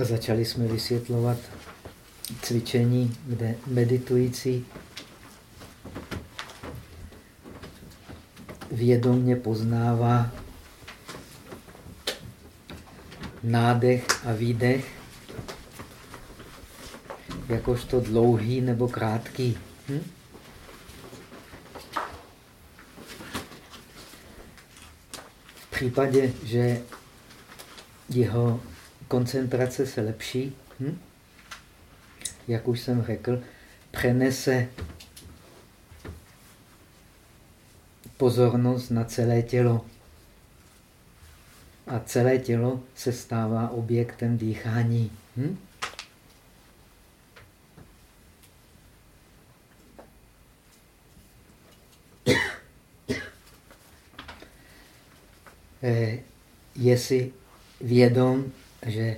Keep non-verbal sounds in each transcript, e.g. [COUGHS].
A začali jsme vysvětlovat cvičení, kde meditující vědomně poznává nádech a výdech jakožto dlouhý nebo krátký. Hm? V případě, že jeho koncentrace se lepší, hm? jak už jsem řekl, přenese pozornost na celé tělo. A celé tělo se stává objektem dýchání. Hm? [COUGHS] Eh, je si vědom, že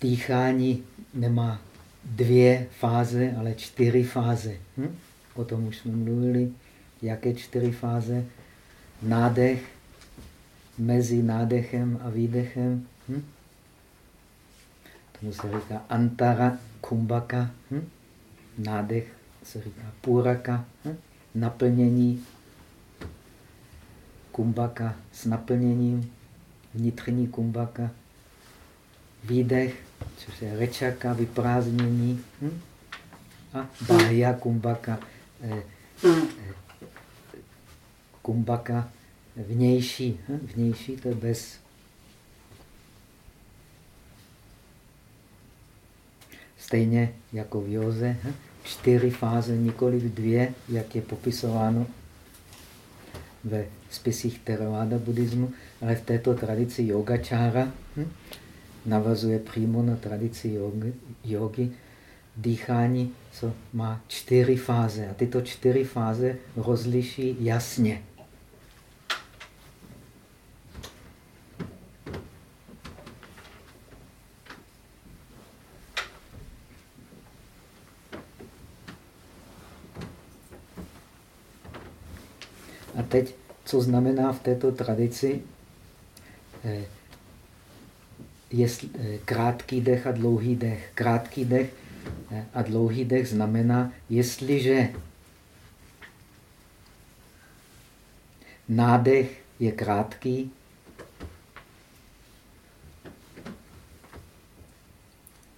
dýchání nemá dvě fáze, ale čtyři fáze. Hm? O tom už jsme mluvili. Jaké čtyři fáze? Nádech, mezi nádechem a výdechem. Hm? Tomu se říká antara kumbaka. Hm? Nádech se říká puraka. Hm? Naplnění kumbaka s naplněním, vnitřní kumbaka, výdech, což je rečaka, vyprázdnění, hm? a bahya kumbaka, eh, eh, kumbaka vnější. Hm? Vnější to je bez Stejně jako v józe, hm? čtyři fáze, nikoli dvě, jak je popisováno ve spisích Theravada buddhismu, ale v této tradici yogačára hm, navazuje přímo na tradici jogy, dýchání, co má čtyři fáze. A tyto čtyři fáze rozliší jasně. A teď, co znamená v této tradici eh, jestli, eh, krátký dech a dlouhý dech. Krátký dech eh, a dlouhý dech znamená, jestliže nádech je krátký,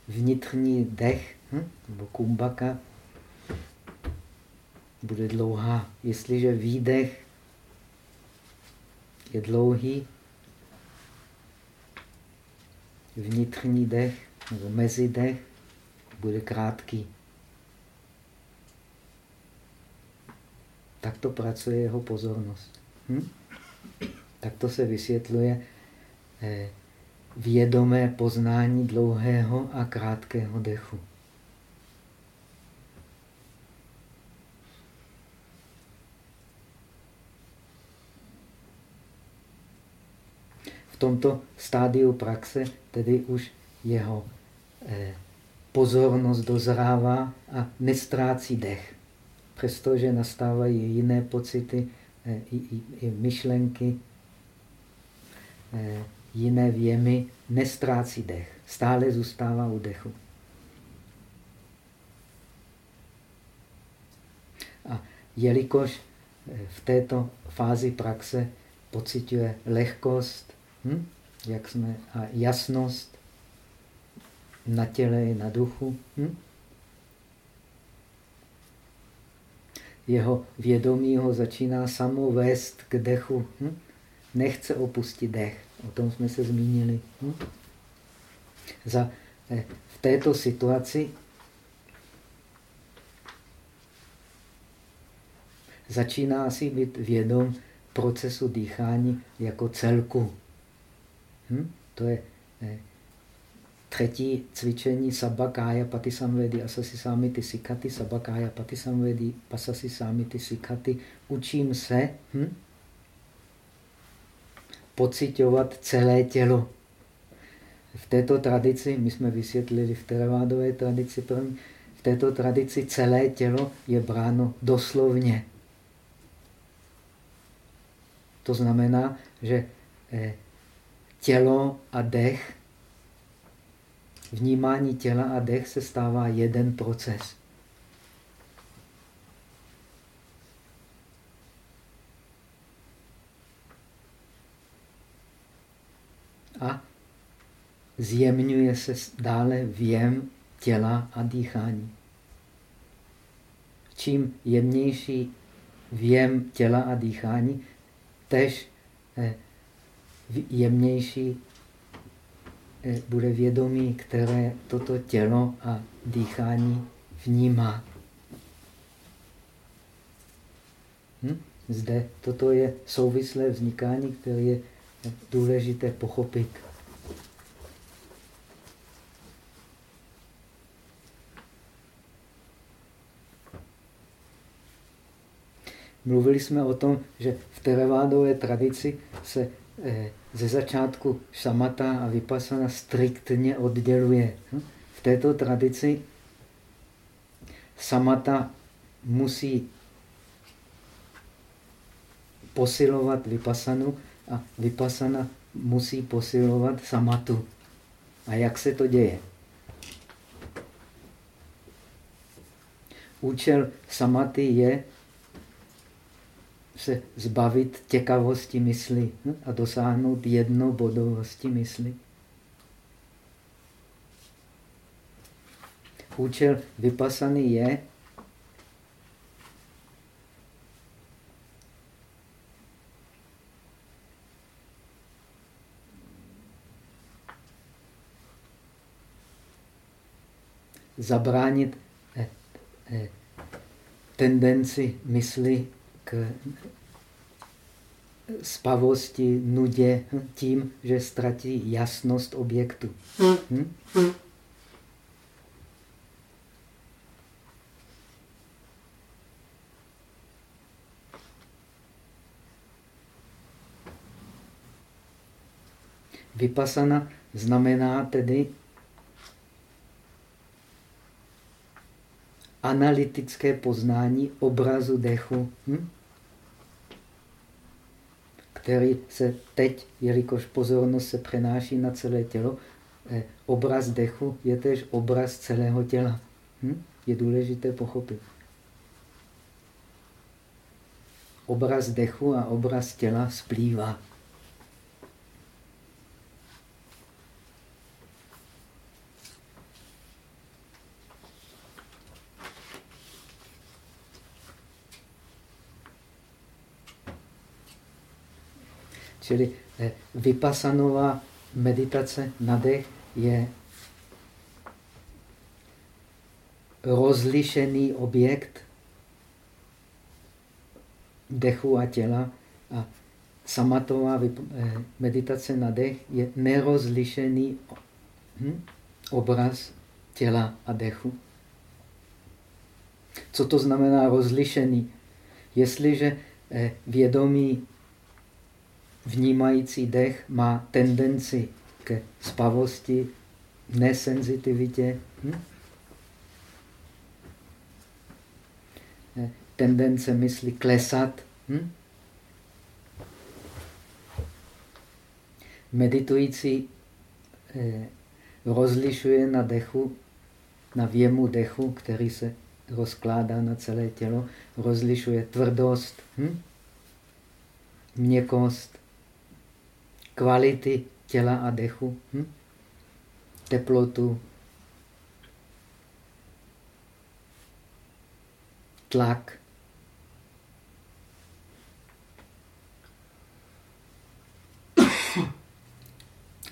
vnitřní dech hm, nebo kumbaka bude dlouhá. Jestliže výdech je dlouhý, vnitřní dech nebo mezidech bude krátký. Tak to pracuje jeho pozornost. Hm? Tak to se vysvětluje eh, vědomé poznání dlouhého a krátkého dechu. V tomto stádiu praxe tedy už jeho eh, pozornost dozrává a nestrácí dech. Přestože nastávají jiné pocity, eh, i, i, i myšlenky, eh, jiné věmy, nestrácí dech. Stále zůstává u dechu. A jelikož v této fázi praxe pociťuje lehkost, Hm? Jak jsme, a jasnost na těle i na duchu. Hm? Jeho vědomí ho začíná samo vést k dechu. Hm? Nechce opustit dech. O tom jsme se zmínili. Hm? Za, eh, v této situaci začíná si být vědom procesu dýchání jako celku. Hm? To je eh, třetí cvičení Sabakája Patisamvedi Asasi Samiti Sikati Sabakája Patisamvedi Pasasi Samiti Sikati. Učím se hm? pocitovat celé tělo. V této tradici, my jsme vysvětlili v teravádové tradici první, v této tradici celé tělo je bráno doslovně. To znamená, že eh, tělo a dech vnímání těla a dech se stává jeden proces. A zjemňuje se dále věm těla a dýchání. Čím jemnější věm těla a dýchání, tež eh, jemnější eh, bude vědomí, které toto tělo a dýchání vnímá. Hm? Zde toto je souvislé vznikání, které je důležité pochopit. Mluvili jsme o tom, že v teravádové tradici se ze začátku šamata a vypasana striktně odděluje. Hm? V této tradici samata musí posilovat vypasanu a vypasana musí posilovat samatu. A jak se to děje? Účel samaty je se zbavit těkavosti mysli hm, a dosáhnout jednobodovosti mysli. Účel vypasany je zabránit eh, eh, tendenci mysli k spavosti, nudě, tím, že ztratí jasnost objektu. Hm? Vypasana znamená tedy analytické poznání obrazu dechu. Hm? Který se teď, jelikož pozornost se přenáší na celé tělo, eh, obraz dechu je tež obraz celého těla. Hm? Je důležité pochopit. Obraz dechu a obraz těla splývá. Čili eh, vypasanová meditace na dech je rozlišený objekt dechu a těla a samatová eh, meditace na dech je nerozlišený hm, obraz těla a dechu. Co to znamená rozlišený? Jestliže eh, vědomí vnímající dech má tendenci ke spavosti, nesenzitivitě, hm? tendence mysli klesat. Hm? Meditující eh, rozlišuje na dechu, na věmu dechu, který se rozkládá na celé tělo, rozlišuje tvrdost, hm? měkost, kvality těla a dechu, hm? teplotu, tlak.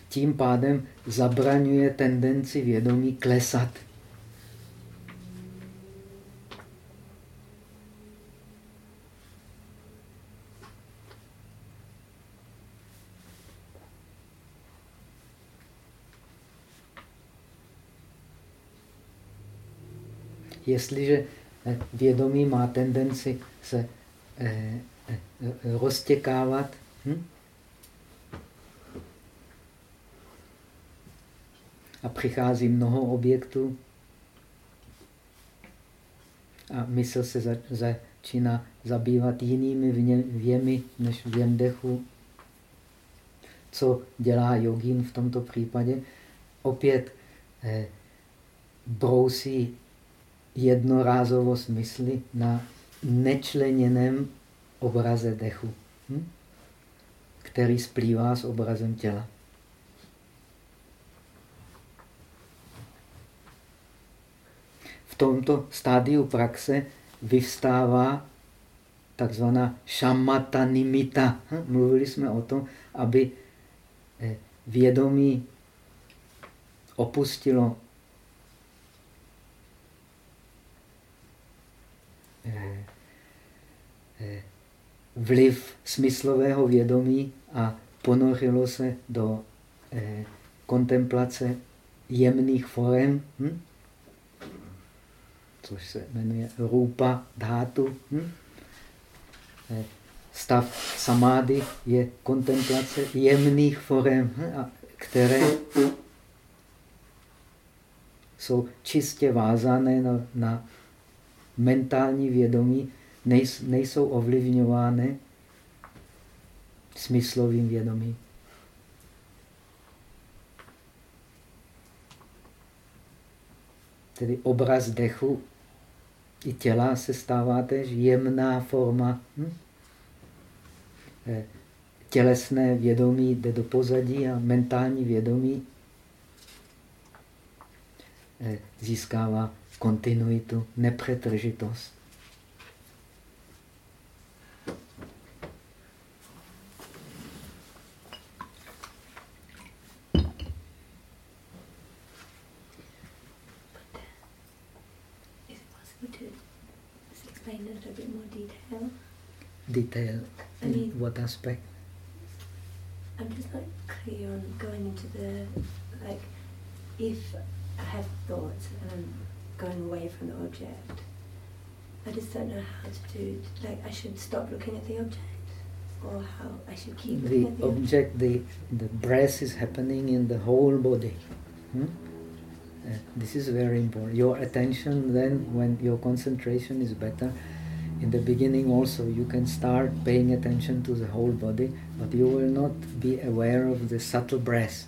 Tím pádem zabraňuje tendenci vědomí klesat. Jestliže eh, vědomí má tendenci se eh, eh, roztěkávat, hm? a přichází mnoho objektů a mysl se začíná zabývat jinými věmi než věm dechu. Co dělá jogín v tomto případě? Opět eh, brousí jednorázovost mysli na nečleněném obraze dechu, hm? který splývá s obrazem těla. V tomto stádiu praxe vyvstává takzvaná šamatanimita. Hm? Mluvili jsme o tom, aby eh, vědomí opustilo vliv smyslového vědomí a ponořilo se do kontemplace jemných forem, hm? což se jmenuje rupa dhatu. Hm? Stav samády je kontemplace jemných forem, hm? které jsou čistě vázané na, na mentální vědomí, nejsou ovlivňovány smyslovým vědomím. Tedy obraz dechu i těla se stává tež jemná forma. Hm? Eh, tělesné vědomí jde do pozadí a mentální vědomí eh, získává kontinuitu, nepřetržitost. Detail I mean, in what aspect? I'm just not clear on going into the, like, if I have thoughts and I'm going away from the object, I just don't know how to do, like, I should stop looking at the object or how I should keep the looking at the object. The, the breath is happening in the whole body. Hmm? Uh, this is very important. Your attention then, when your concentration is better, in the beginning also you can start paying attention to the whole body, but you will not be aware of the subtle breath.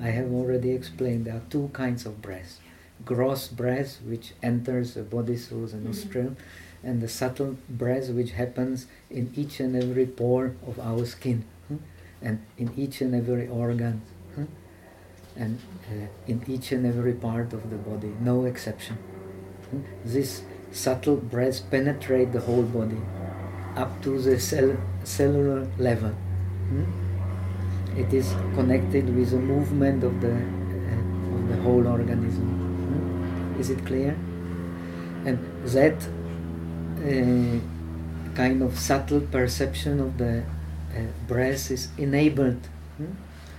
I have already explained there are two kinds of breath. Gross breath, which enters the body through the mm-hmm. nostril, mm -hmm. and the subtle breath, which happens in each and every pore of our skin, hmm? and in each and every organ, hmm? and uh, in each and every part of the body, no exception. This subtle breaths penetrate the whole body up to the cell, cellular level. Hmm? It is connected with the movement of the, uh, of the whole organism. Hmm? Is it clear? And that uh, kind of subtle perception of the uh, breath is enabled, hmm?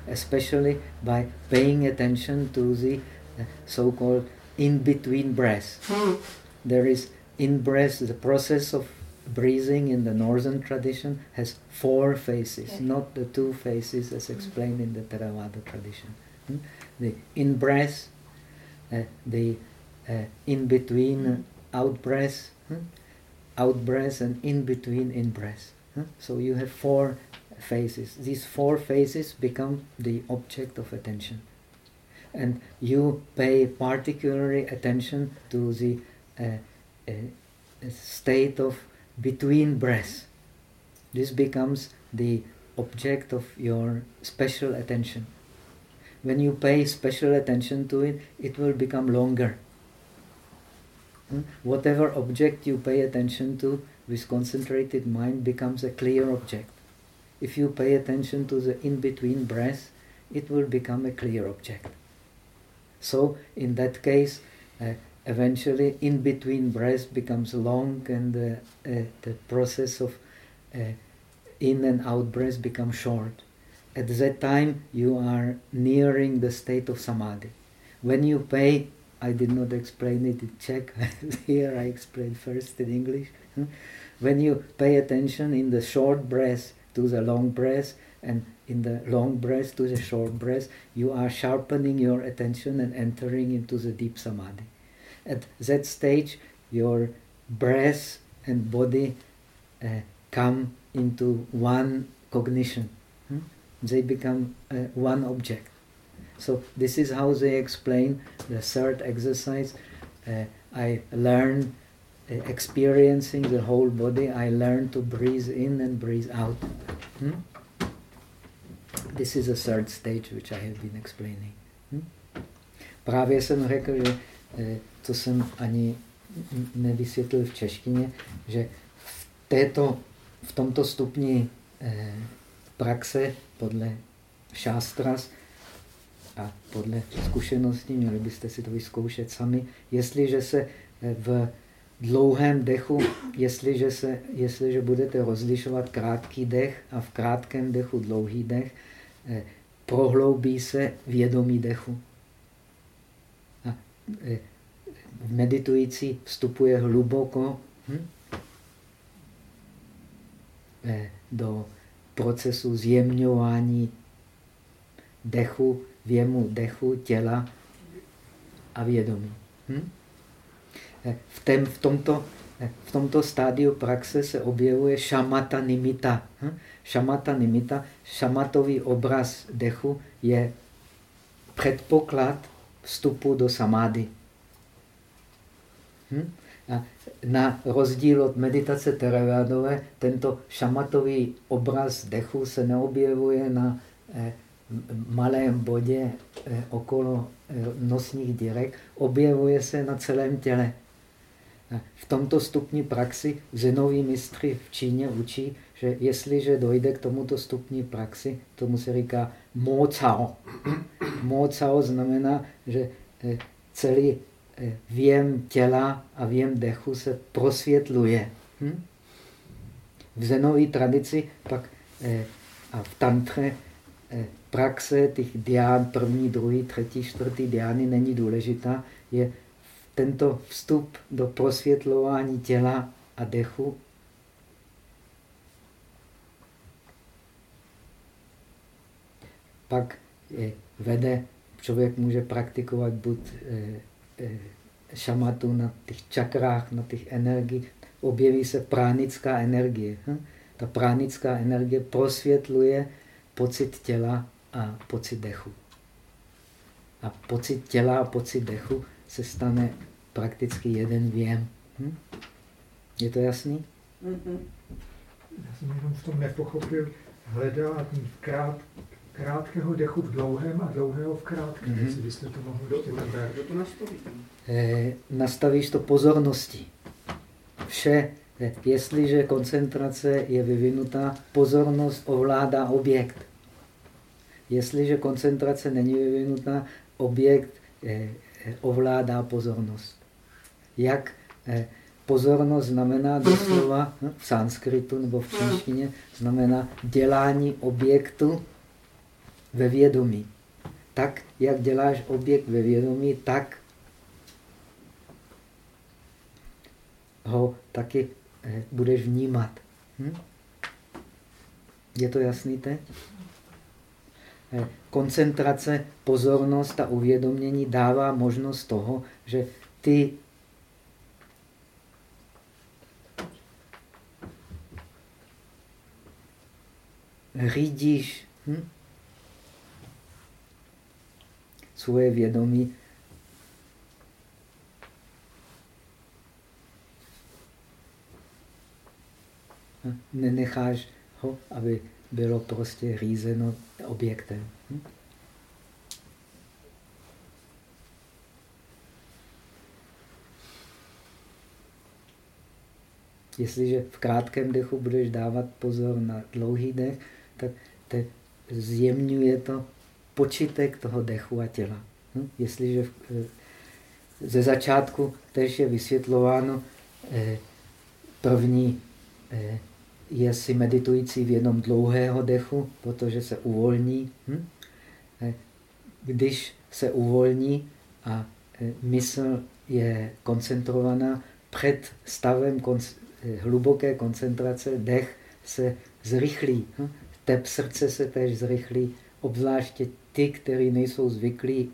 especially by paying attention to the uh, so-called in-between breaths. Hmm there is in breath, the process of breathing in the northern tradition has four phases, not the two phases as mm. explained in the Theravada tradition. Hmm? The in breath, uh, the uh, in between mm. out breath, hmm? out breath, and in between in breath. Hmm? So you have four phases. These four phases become the object of attention. And you pay particularly attention to the a, a, a state of between breaths. This becomes the object of your special attention. When you pay special attention to it, it will become longer. Hmm? Whatever object you pay attention to with concentrated mind becomes a clear object. If you pay attention to the in between breaths, it will become a clear object. So, in that case, uh, eventually in between breaths becomes long and uh, uh, the process of uh, in and out breath becomes short. At that time you are nearing the state of samadhi. When you pay, I did not explain it in Czech, [LAUGHS] here I explain first in English. when you pay attention in the short breath to the long breath and in the long breath to the short breath, you are sharpening your attention and entering into the deep samadhi. At that stage, your breath and body uh, come into one cognition. Hmm? They become uh, one object. So this is how they explain the third exercise. Uh, I learn uh, experiencing the whole body. I learn to breathe in and breathe out. Hmm? This is a third stage which I have been explaining. Hmm? Právě jsem řekl, že to jsem ani nevysvětlil v češtině, že v, této, v tomto stupni eh, praxe podle šástras a podle zkušeností, měli byste si to vyzkoušet sami, jestliže se eh, v dlouhém dechu, jestliže, se, jestliže budete rozlišovat krátký dech a v krátkém dechu dlouhý dech, eh, prohloubí se vědomí dechu. A eh, meditující vstupuje hluboko hm? do procesu zjemňování dechu, věmu dechu, těla a vědomí. Hm? V, tém, v, tomto, v tomto stádiu praxe se objevuje šamata nimita. Hm? Šamata nimita, šamatový obraz dechu je předpoklad vstupu do samády. Hm? A na rozdíl od meditace teravádové, tento šamatový obraz dechu se neobjevuje na eh, malém bodě eh, okolo eh, nosních dírek, objevuje se na celém těle. V tomto stupni praxi zenoví mistry v Číně učí, že jestliže dojde k tomuto stupni praxi, tomu se říká mo cao. Mo cao znamená, že celý věm těla a věm dechu se prosvětluje. Hm? V zenové tradici pak eh, a v tantře eh, praxe těch dián, první, druhý, třetí, čtvrtý diány není důležitá, je tento vstup do prosvětlování těla a dechu pak vede, člověk může praktikovat buď eh, Eh, šamatu na těch čakrách, na těch energiích, objeví se pránická energie. Hm? Ta pránická energie prosvětluje pocit těla a pocit dechu. A pocit těla a pocit dechu se stane prakticky jeden věm. Hm? Je to jasný? Mm -hmm. Já jsem jenom v tom nepochopil, hledá krát, krátkého dechu v dlouhém a dlouhého v krátkém. Mm -hmm. byste to mohli do, Kdo to nastaví? Eh, nastavíš to pozornosti. Vše, eh, jestliže koncentrace je vyvinutá, pozornost ovládá objekt. Jestliže koncentrace není vyvinutá, objekt eh, ovládá pozornost. Jak eh, pozornost znamená doslova hm, v sanskritu nebo v čínštině, znamená dělání objektu ve vědomí. Tak, jak děláš objekt ve vědomí, tak ho taky eh, budeš vnímat. Hm? Je to jasný teď? Eh, koncentrace, pozornost a uvědomění dává možnost toho, že ty řídíš hm? Svoje vědomí nenecháš ho, aby bylo prostě řízeno objektem. Hm? Jestliže v krátkém dechu budeš dávat pozor na dlouhý dech, tak te zjemňuje to počítek toho dechu a těla. Hm? Jestliže eh, ze začátku tež je vysvětlováno eh, první eh, je si meditující v jenom dlouhého dechu, protože se uvolní. Hm? Když se uvolní a mysl je koncentrovaná, před stavem hluboké koncentrace dech se zrychlí. Hm? Tep srdce se tež zrychlí, obzvláště ty, kteří nejsou zvyklí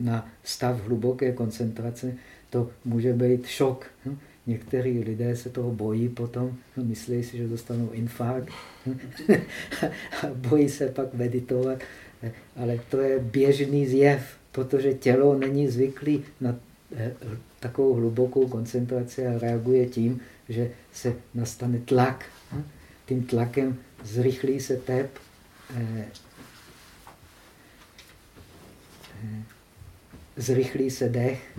na stav hluboké koncentrace, to může být šok. Hm? Někteří lidé se toho bojí potom, no, myslí si, že dostanou infarkt [LAUGHS] a bojí se pak meditovat. Ale to je běžný zjev, protože tělo není zvyklý na takovou hlubokou koncentraci a reaguje tím, že se nastane tlak. Tím tlakem zrychlí se tep, zrychlí se dech.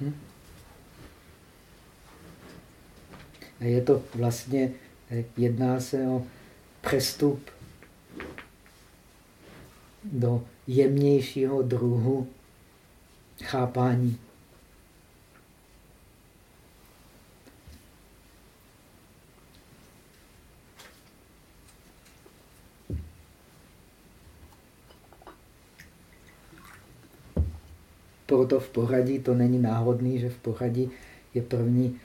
Hm? A je to vlastně, jedná se o přestup do jemnějšího druhu chápání. Proto v pořadí to není náhodný, že v pořadí je první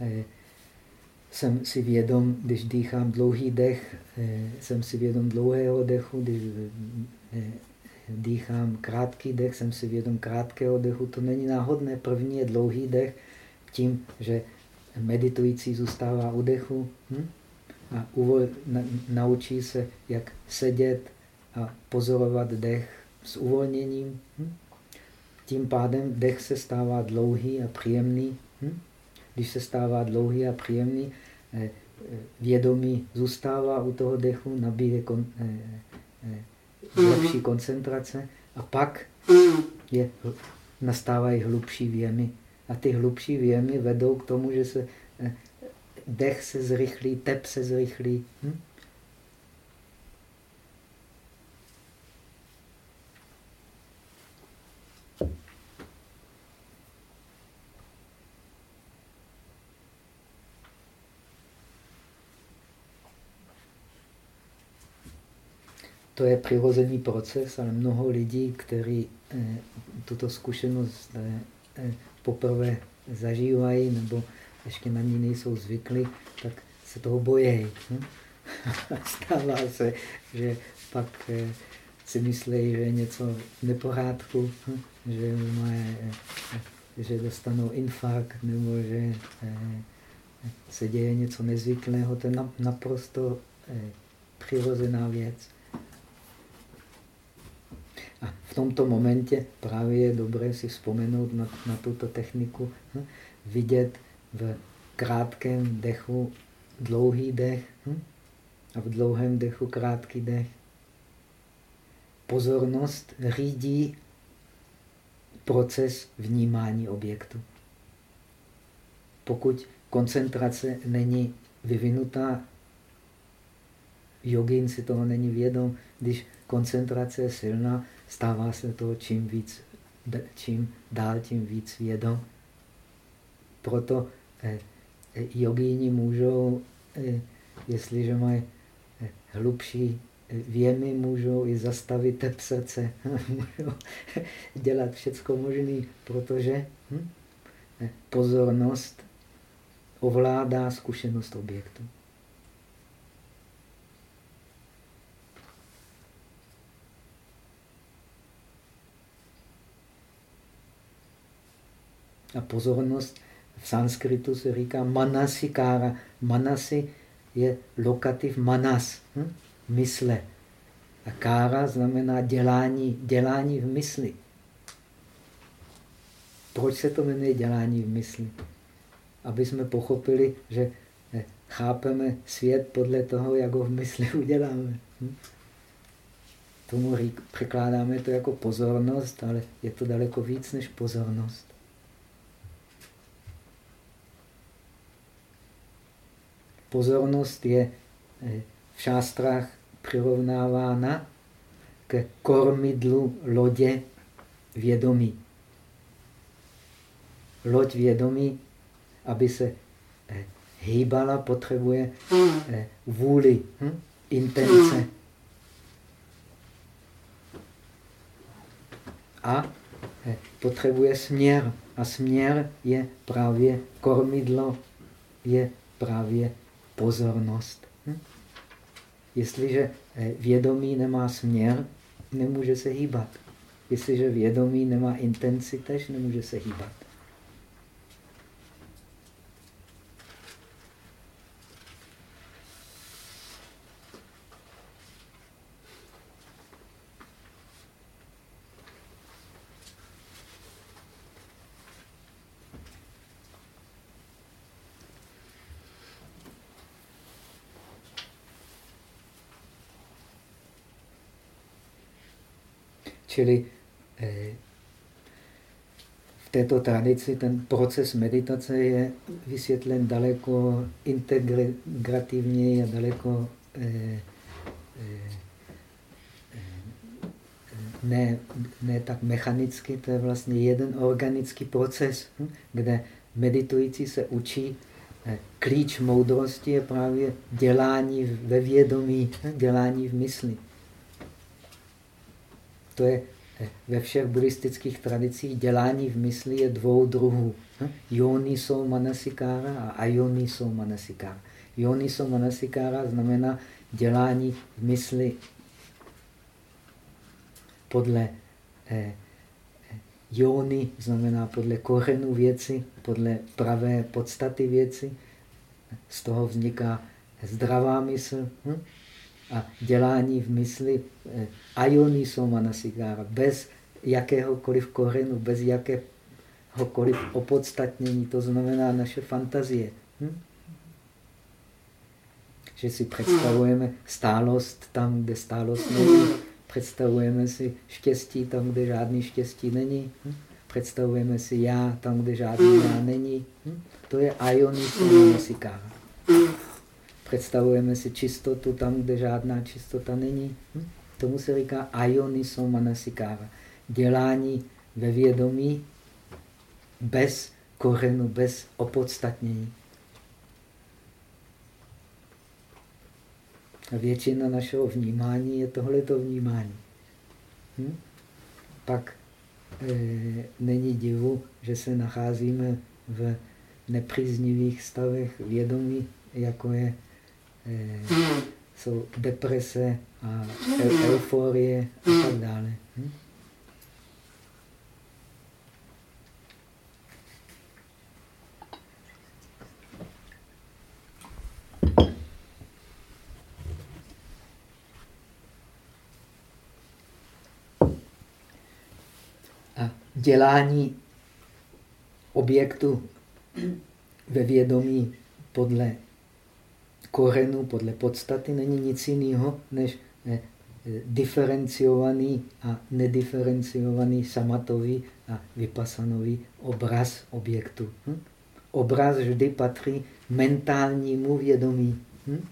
eh, jsem si vědom, když dýchám dlouhý dech, eh, jsem si vědom dlouhého dechu, když eh, dýchám krátký dech, jsem si vědom krátkého dechu. To není náhodné. První je dlouhý dech tím, že meditující zůstává u dechu hm? a uvol, na, naučí se, jak sedět a pozorovat dech s uvolněním. Hm? Tím pádem dech se stává dlouhý a příjemný. Hm? Když se stává dlouhý a příjemný, eh, eh, vědomí zůstává u toho dechu, nabíje kon, eh, lepší koncentrace a pak je, nastávají hlubší věmy. A ty hlubší věmy vedou k tomu, že se dech se zrychlí, tep se zrychlí. Hm? To je přirozený proces, ale mnoho lidí, kteří eh, tuto zkušenost eh, eh, poprvé zažívají nebo ještě na ní nejsou zvyklí, tak se toho bojí. Hm? [LAUGHS] Stává se, že pak si myslí, že je něco v nepořádku, hm? že, má, že dostanou infarkt nebo že se děje něco nezvyklého. To je naprosto přirozená věc. A v tomto momentě právě je dobré si vzpomenout na, na tuto techniku, hm? vidět v krátkém dechu dlouhý dech hm? a v dlouhém dechu krátký dech. Pozornost řídí proces vnímání objektu. Pokud koncentrace není vyvinutá, jogin si toho není vědom, když koncentrace je silná, stává se to čím víc, čím dál, tím víc vědom. Proto eh, eh, jogíni můžou, eh, jestliže mají eh, hlubší eh, věmy, můžou i zastavit tep srdce. [LAUGHS] můžou [LAUGHS] dělat všecko možné, protože hm, pozornost ovládá zkušenost objektu. A pozornost v sanskritu se říká manasikára. Manasi je lokativ manas, hm? mysle. A kára znamená dělání, dělání v mysli. Proč se to jmenuje dělání v mysli? Aby jsme pochopili, že eh, chápeme svět podle toho, jak ho v mysli [LAUGHS] uděláme. Hm? Tomu překládáme to jako pozornost, ale je to daleko víc než pozornost. Pozornost je eh, v šástrách přirovnávána k kormidlu lodě vědomí. Loď vědomí, aby se eh, hýbala, potřebuje eh, vůli, hm? intence. A potřebuje směr. A směr je právě kormidlo, je právě pozornost. Hm? Jestliže eh, vědomí nemá směr, nemůže se hýbat. Jestliže vědomí nemá intenci, tež nemůže se hýbat. Čili eh, v této tradici ten proces meditace je vysvětlen daleko integrativněji a daleko eh, eh, ne, ne tak mechanicky, to je vlastně jeden organický proces, hm, kde meditující se učí. Klíč moudrosti je právě dělání ve vědomí, hm, dělání v mysli. To je ve všech buddhistických tradicích dělání v mysli je dvou druhů. Hm? Joni jsou manasikára a ajoni jsou manasikára. Joni jsou manasikára znamená dělání v mysli podle eh, jony, znamená podle kořenu věci, podle pravé podstaty věci. Z toho vzniká zdravá mysl. Hm? A dělání v mysli eh, ajony jsou manasikára, bez jakéhokoliv kořenu, bez jakéhokoliv opodstatnění, to znamená naše fantazie. Hm? Že si představujeme stálost tam, kde stálost není, představujeme si štěstí tam, kde žádný štěstí není, hm? představujeme si já tam, kde žádný já není. Hm? To je ajony manasikára. Představujeme si čistotu tam, kde žádná čistota není. Hm? Tomu se říká ayoniso manasikára. Dělání ve vědomí bez kořenu, bez opodstatnění. A většina našeho vnímání je tohleto vnímání. Hm? Pak e, není divu, že se nacházíme v nepříznivých stavech vědomí, jako je eh, jsou deprese a euforie a tak dále. Hm? A dělání objektu ve vědomí podle korenu, podle podstaty, není nic jiného než eh, eh, diferenciovaný a nediferenciovaný samatový a vypasanový obraz objektu. Hm? Obraz vždy patří mentálnímu vědomí. Hm?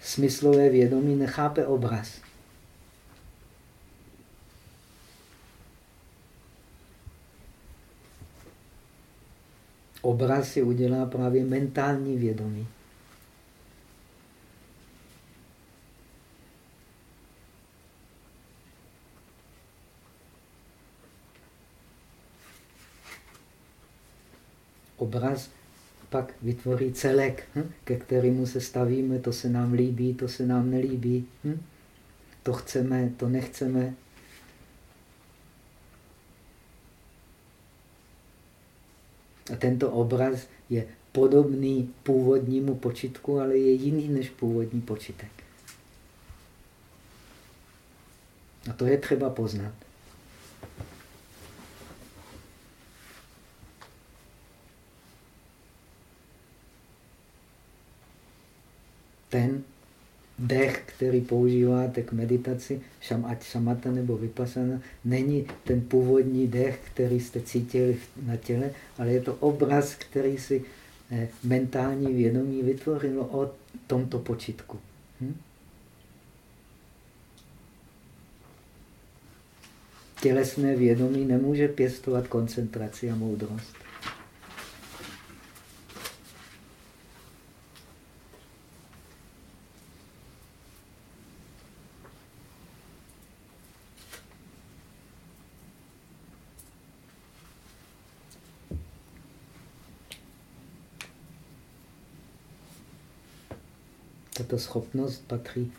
Smyslové vědomí nechápe obraz. Obraz si udělá právě mentální vědomí. Obraz pak vytvoří celek, hm? ke kterému se stavíme, to se nám líbí, to se nám nelíbí, hm? to chceme, to nechceme, tento obraz je podobný původnímu počitku, ale je jiný než původní počitek. A to je třeba poznat. Ten dech, který používáte k meditaci, ať šamata nebo vypasana, není ten původní dech, který jste cítili na těle, ale je to obraz, který si eh, mentální vědomí vytvořilo o tomto počitku. Hm? Tělesné vědomí nemůže pěstovat koncentraci a moudrost. Tato schopnost patří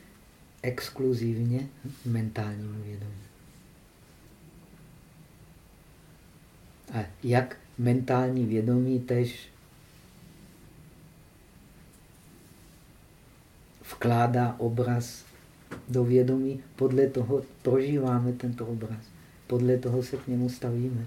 exkluzivně mentálnímu vědomí. A jak mentální vědomí tež vkládá obraz do vědomí, podle toho prožíváme tento obraz. Podle toho se k němu stavíme.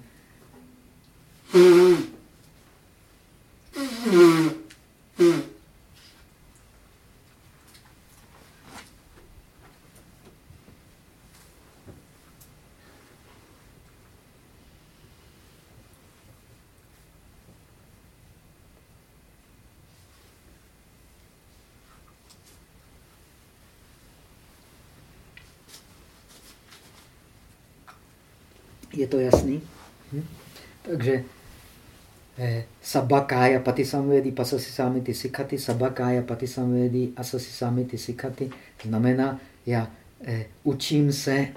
Je to jasný? Hm? Takže eh, sabakája patisamvedi pasasisamiti sikati, sabakája patisamvedi asasisamiti sikati znamená, já eh, učím se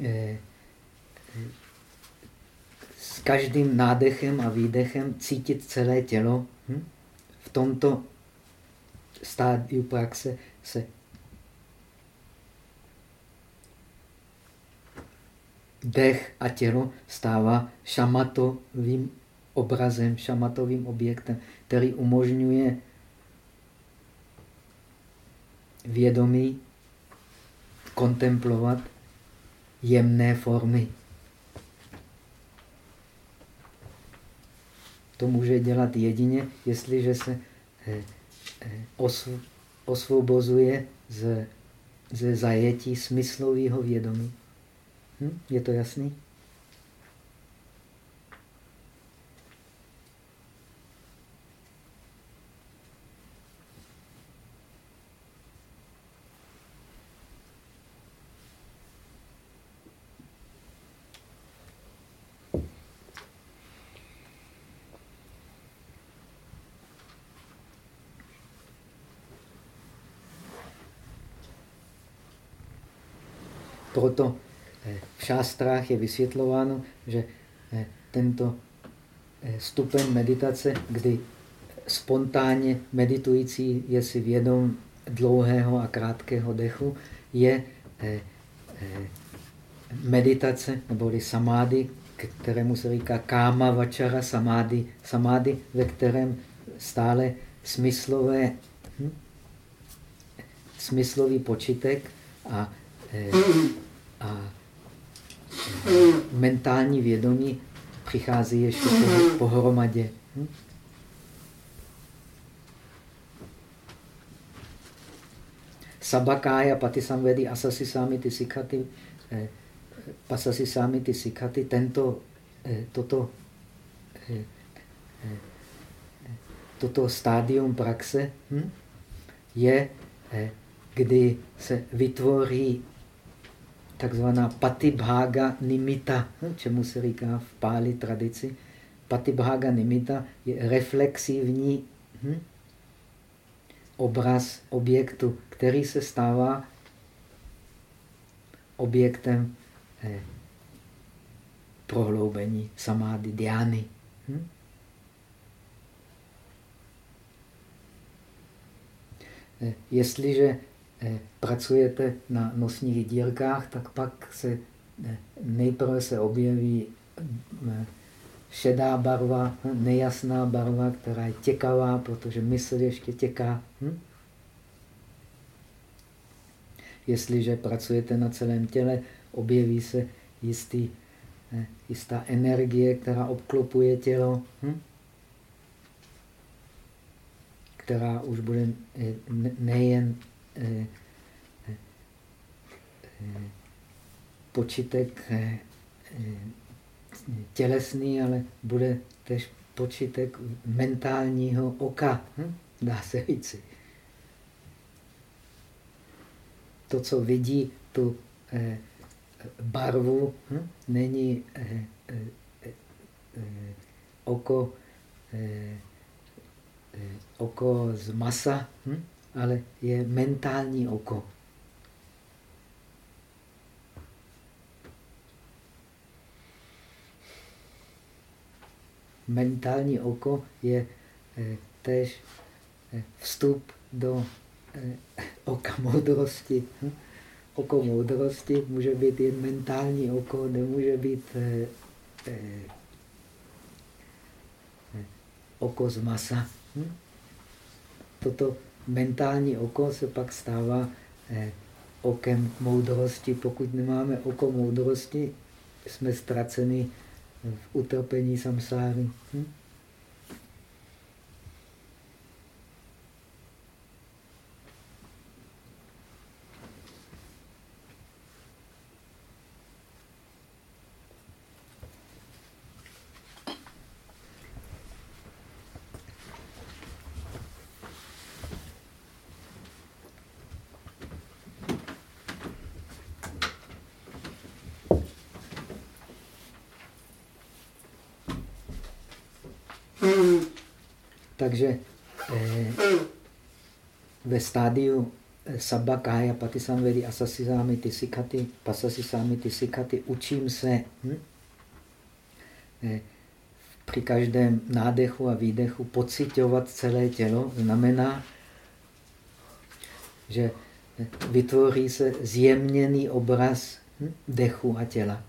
eh, s každým nádechem a výdechem cítit celé tělo. Hm? V tomto stádiu praxe se dech a tělo stává šamatovým obrazem, šamatovým objektem, který umožňuje vědomí kontemplovat jemné formy. To může dělat jedině, jestliže se eh, eh, osvobozuje ze, ze zajetí smyslového vědomí. Hm? Je to jasný? Proto v šástrách je vysvětlováno, že eh, tento eh, stupeň meditace, kdy spontánně meditující je si vědom dlouhého a krátkého dechu, je eh, meditace, neboli samády, kterému se říká káma vačara samády, samády, ve kterém stále smyslové, hm, smyslový počitek a, a mentální vědomí přichází ještě pohromadě. Hm? Sabakája patisamvedi asasi sami ty sikhaty, eh, pasasi sami ty sikhaty, tento, eh, toto, eh, eh, toto stádium praxe hm, je, eh, kdy se vytvoří takzvaná patibhaga nimita, hm, čemu se říká v páli tradici. Patibhaga nimita je reflexivní hm, obraz objektu, který se stává objektem eh, prohloubení samády, diány. Hm? Eh, jestliže pracujete na nosních dírkách, tak pak se eh, nejprve se objeví eh, šedá barva, nejasná barva, která je těkavá, protože mysl ještě těká. Hm? Jestliže pracujete na celém těle, objeví se jistý, jistá energie, která obklopuje tělo, hm? která už bude nejen Eh, eh, počitek eh, tělesný, ale bude tež počitek mentálního oka, hm? dá se říci. To, co vidí tu eh, barvu, hm? není oko, oko z masa, hm? Ale je mentální oko. Mentální oko je eh, tež eh, vstup do eh, oka moudrosti. Hm? Oko moudrosti může být jen mentální oko, nemůže být oko z masa. Hm? Toto mentální oko se pak stává eh, okem moudrosti. Pokud nemáme oko moudrosti, jsme ztraceni v utrpení samsáry. Hm? Takže eh, ve stádiu eh, Sabba Kaya Patisamvedi Asasisámi Tisikati Pasasisámi Tisikati učím se hm? eh, při každém nádechu a výdechu pocitovat celé tělo. Znamená, že eh, vytvoří se zjemněný obraz hm? dechu a těla.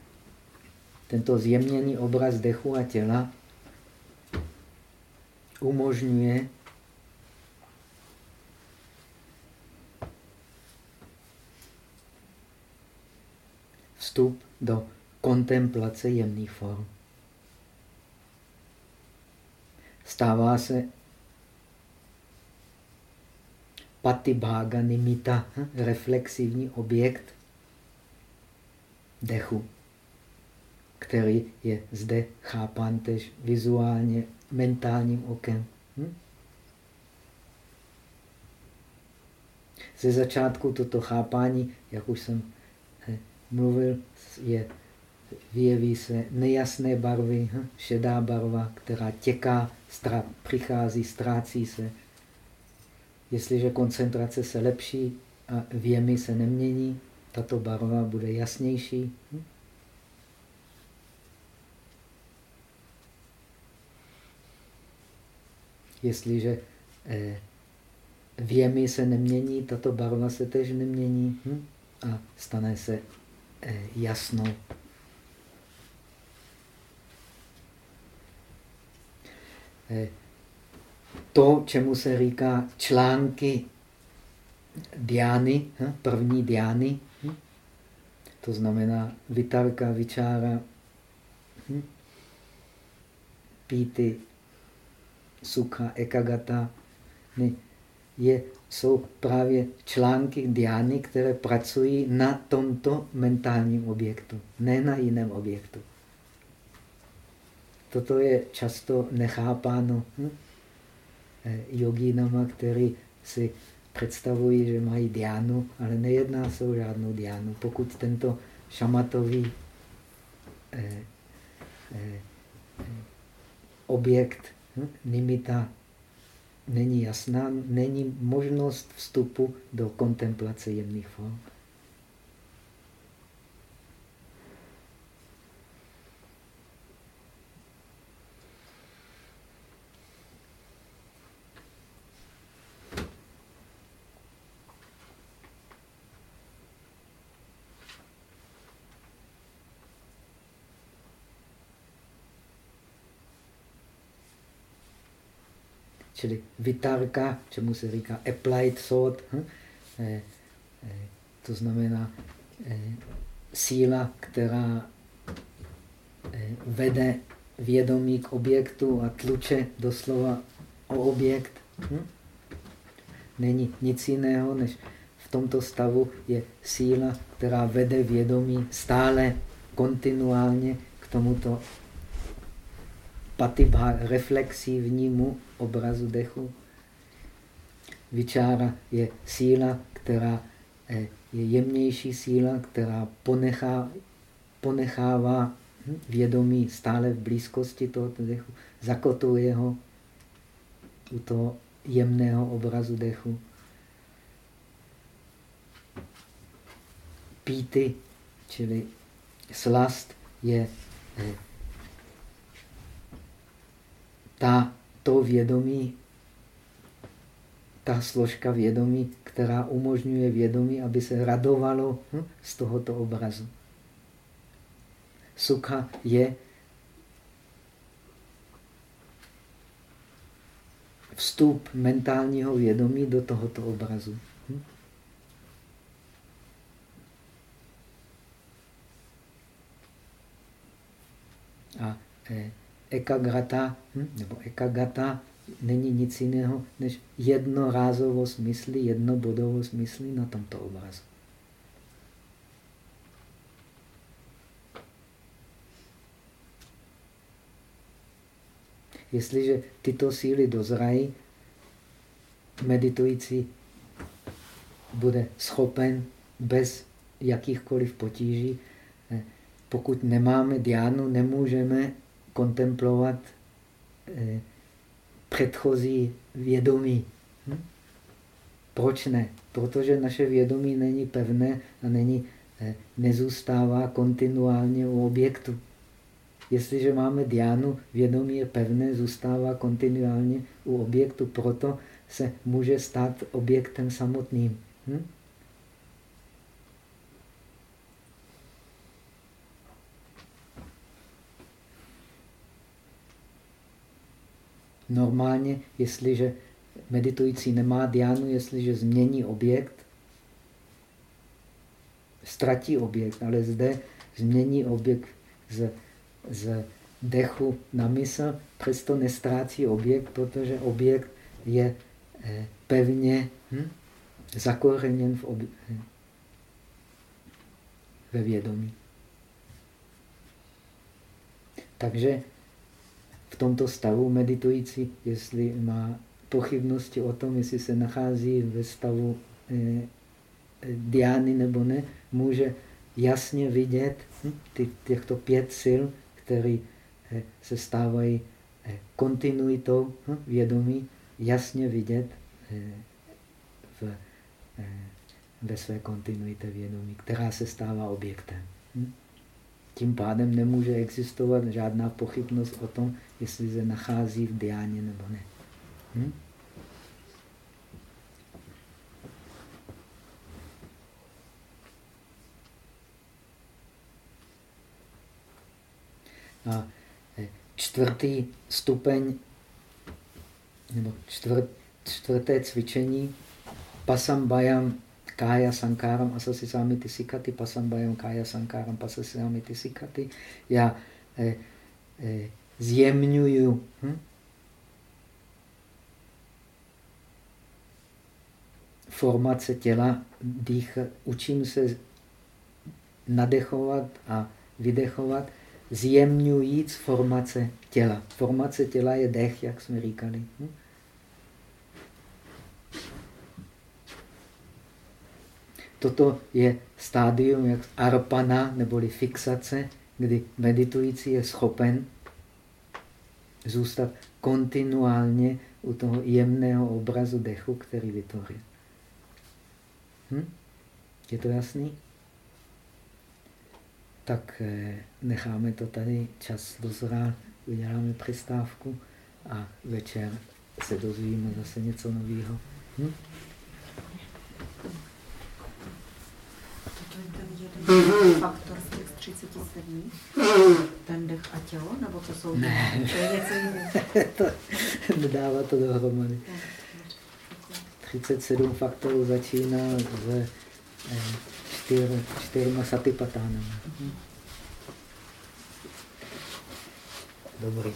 Tento zjemněný obraz dechu a těla umožňuje vstup do kontemplace jemných form. Stává se patibhaga nimita, hm, reflexivní objekt dechu, který je zde chápán tež vizuálně mentálním okem. Hm? Ze začátku toto chápání, jak už jsem eh, mluvil, je, vyjeví se nejasné barvy, hm? šedá barva, která těká, strá, přichází, ztrácí se. Jestliže koncentrace se lepší a věmy se nemění, tato barva bude jasnější. Hm? Jestliže eh, věmy se nemění, tato barva se tež nemění hm? a stane se eh, jasnou. Eh, to, čemu se říká články diány, hm? první diány, hm? to znamená vitarka, vyčára, hm? píty, sukha, ekagata, je, jsou právě články diány, které pracují na tomto mentálním objektu, ne na jiném objektu. Toto je často nechápáno hm? Eh, jogínama, který si představují, že mají diánu, ale nejedná se o žádnou diánu. Pokud tento šamatový eh, eh, eh objekt? Nimita není jasná, není možnost vstupu do kontemplace jemných form. Čili vitarka, čemu se říká applied thought, hm? eh, eh, to znamená eh, síla, která vede vědomí k objektu a tluče doslova o objekt. Hm? Není nic jiného, než v tomto stavu je síla, která vede vědomí stále, kontinuálně k tomuto patibha reflexivnímu obrazu dechu. Vyčára je síla, která eh, je jemnější síla, která ponechá, ponechává hm, vědomí stále v blízkosti tohoto dechu, zakotuje ho u toho jemného obrazu dechu. Píty, čili slast, je eh, ta, to vědomí, ta složka vědomí, která umožňuje vědomí, aby se radovalo hm, z tohoto obrazu. Sukha je vstup mentálního vědomí do tohoto obrazu. Hm? A eh, ekagrata, hm? nebo ekagata není nic jiného než jednorázovost mysli, jednobodovost mysli na tomto obrazu. Jestliže tyto síly dozrají, meditující bude schopen bez jakýchkoliv potíží. Eh, pokud nemáme diánu, nemůžeme kontemplovat eh, předchozí vědomí. Hm? Proč ne? Protože naše vědomí není pevné a není, eh, nezůstává kontinuálně u objektu. Jestliže máme diánu, vědomí je pevné, zůstává kontinuálně u objektu, proto se může stát objektem samotným. Hm? Normálně, jestliže meditující nemá diánu, jestliže změní objekt, ztratí objekt, ale zde změní objekt z, z dechu na mysl, přesto nestrácí objekt, protože objekt je eh, pevně hm, zakoreněn v ob, ve vědomí. Takže tomto stavu meditující, jestli má pochybnosti o tom, jestli se nachází ve stavu eh, diány nebo ne, může jasně vidět hm, ty, těchto pět sil, které eh, se stávají eh, kontinuitou hm, vědomí, jasně vidět eh, v, eh, ve své kontinuitě vědomí, která se stává objektem. Hm? Tím pádem nemůže existovat žádná pochybnost o tom, jestli se nachází v diáně nebo ne. Hm? A eh, čtvrtý stupeň, nebo čtvrt, čtvrté cvičení, pasambayam kája sankáram asasi samity sikati, pasambayam kája sankáram pasasi samity sikati. Já eh, eh, zjemňuju hm? formace těla, dých, učím se nadechovat a vydechovat, zjemňujíc formace těla. Formace těla je dech, jak jsme říkali. Hm? Toto je stádium jak arpana, neboli fixace, kdy meditující je schopen zůstat kontinuálně u toho jemného obrazu dechu, který vytvořil. Hm? Je to jasný? Tak eh, necháme to tady, čas dozrá, uděláme přestávku a večer se dozvíme zase něco nového. Hm? ten faktor z těch 37? Ten dech a tělo? Nebo to jsou ne. to je něco jiného? [LAUGHS] Nedává to dohromady. 37 faktorů začíná s eh, čtyř, čtyřma satipatánami. Dobrý.